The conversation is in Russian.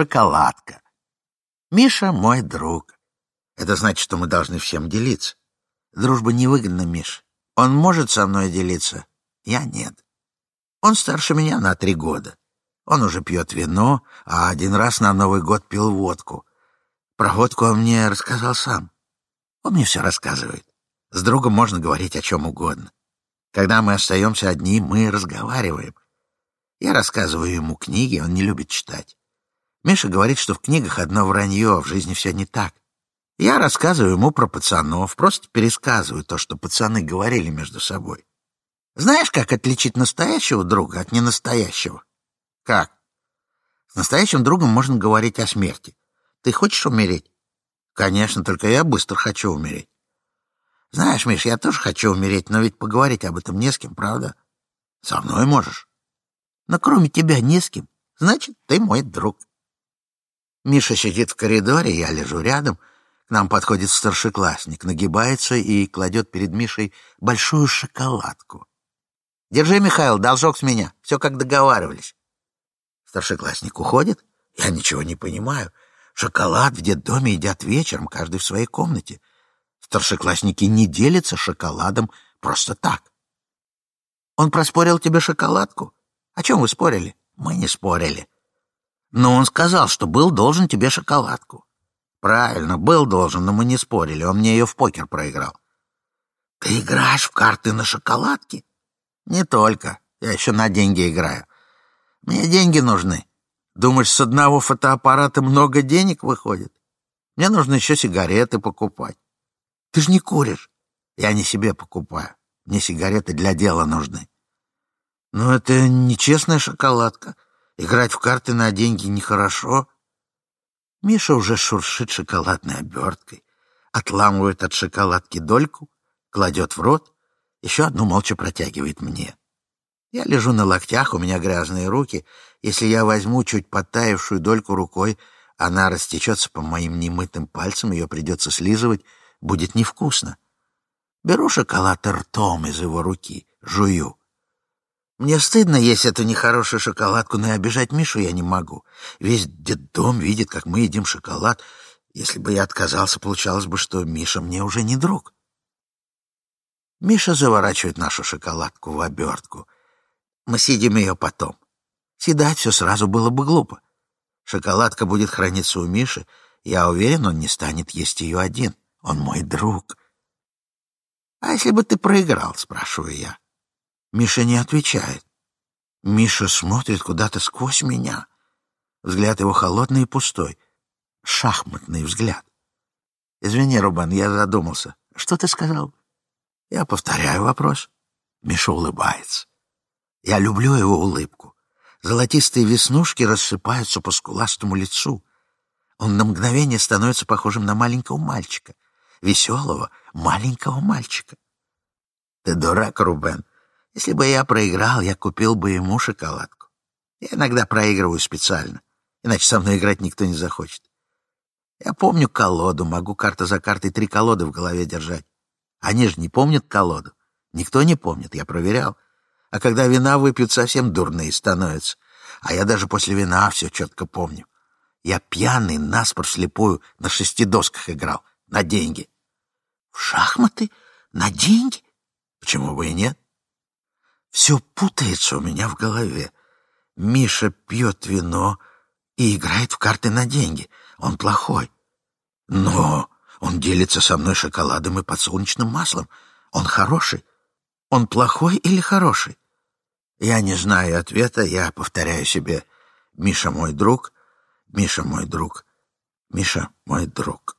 шоколадка. Миша мой друг. Это значит, что мы должны всем делиться. Дружба невыгодна, Миш. Он может со мной делиться, я нет. Он старше меня на три года. Он уже пьет вино, а один раз на Новый год пил водку. Про водку он мне рассказал сам. Он мне все рассказывает. С другом можно говорить о чем угодно. Когда мы остаемся одни, мы разговариваем. Я рассказываю ему книги, он не любит читать. Миша говорит, что в книгах одно вранье, а в жизни все не так. Я рассказываю ему про пацанов, просто пересказываю то, что пацаны говорили между собой. Знаешь, как отличить настоящего друга от ненастоящего? Как? С настоящим другом можно говорить о смерти. Ты хочешь умереть? Конечно, только я быстро хочу умереть. Знаешь, Миш, я тоже хочу умереть, но ведь поговорить об этом не с кем, правда? Со мной можешь. Но кроме тебя не с кем. Значит, ты мой друг. Миша сидит в коридоре, я лежу рядом. К нам подходит старшеклассник, нагибается и кладет перед Мишей большую шоколадку. «Держи, Михаил, должок с меня. Все как договаривались». Старшеклассник уходит. Я ничего не понимаю. Шоколад в детдоме едят вечером, каждый в своей комнате. Старшеклассники не делятся шоколадом просто так. Он проспорил тебе шоколадку? О чем вы спорили? Мы не спорили. Но он сказал, что был должен тебе шоколадку. Правильно, был должен, но мы не спорили. Он мне ее в покер проиграл. Ты играешь в карты на шоколадке? Не только. Я еще на деньги играю. Мне деньги нужны. Думаешь, с одного фотоаппарата много денег выходит? Мне нужно еще сигареты покупать. Ты же не куришь. Я не себе покупаю. Мне сигареты для дела нужны. Но это нечестная шоколадка. Играть в карты на деньги нехорошо. Миша уже шуршит шоколадной оберткой, отламывает от шоколадки дольку, кладет в рот, еще одну молча протягивает мне. Я лежу на локтях, у меня грязные руки. Если я возьму чуть подтаявшую дольку рукой, она растечется по моим немытым пальцам, ее придется слизывать, будет невкусно. Беру шоколад ртом из его руки, жую. Мне стыдно есть эту нехорошую шоколадку, но и обижать Мишу я не могу. Весь детдом видит, как мы едим шоколад. Если бы я отказался, получалось бы, что Миша мне уже не друг. Миша заворачивает нашу шоколадку в обертку. Мы съедим ее потом. Съедать все сразу было бы глупо. Шоколадка будет храниться у Миши. Я уверен, он не станет есть ее один. Он мой друг. «А если бы ты проиграл?» — спрашиваю я. Миша не отвечает. Миша смотрит куда-то сквозь меня. Взгляд его холодный и пустой. Шахматный взгляд. «Извини, Рубан, я задумался. Что ты сказал?» Я повторяю вопрос. Миша улыбается. Я люблю его улыбку. Золотистые веснушки рассыпаются по скуластому лицу. Он на мгновение становится похожим на маленького мальчика. Веселого маленького мальчика. Ты дурак, Рубен. Если бы я проиграл, я купил бы ему шоколадку. Я иногда проигрываю специально, иначе со мной играть никто не захочет. Я помню колоду, могу карта за картой три колоды в голове держать. Они же не помнят колоду. Никто не помнит, я проверял. А когда вина выпьют, совсем дурные становятся. А я даже после вина все четко помню. Я пьяный, наспор слепую, на шести досках играл, на деньги. В шахматы? На деньги? Почему бы и нет? Все путается у меня в голове. Миша пьет вино и играет в карты на деньги. Он плохой. Но он делится со мной шоколадом и подсолнечным маслом. Он хороший. Он плохой или хороший? Я не знаю ответа, я повторяю себе «Миша мой друг, Миша мой друг, Миша мой друг».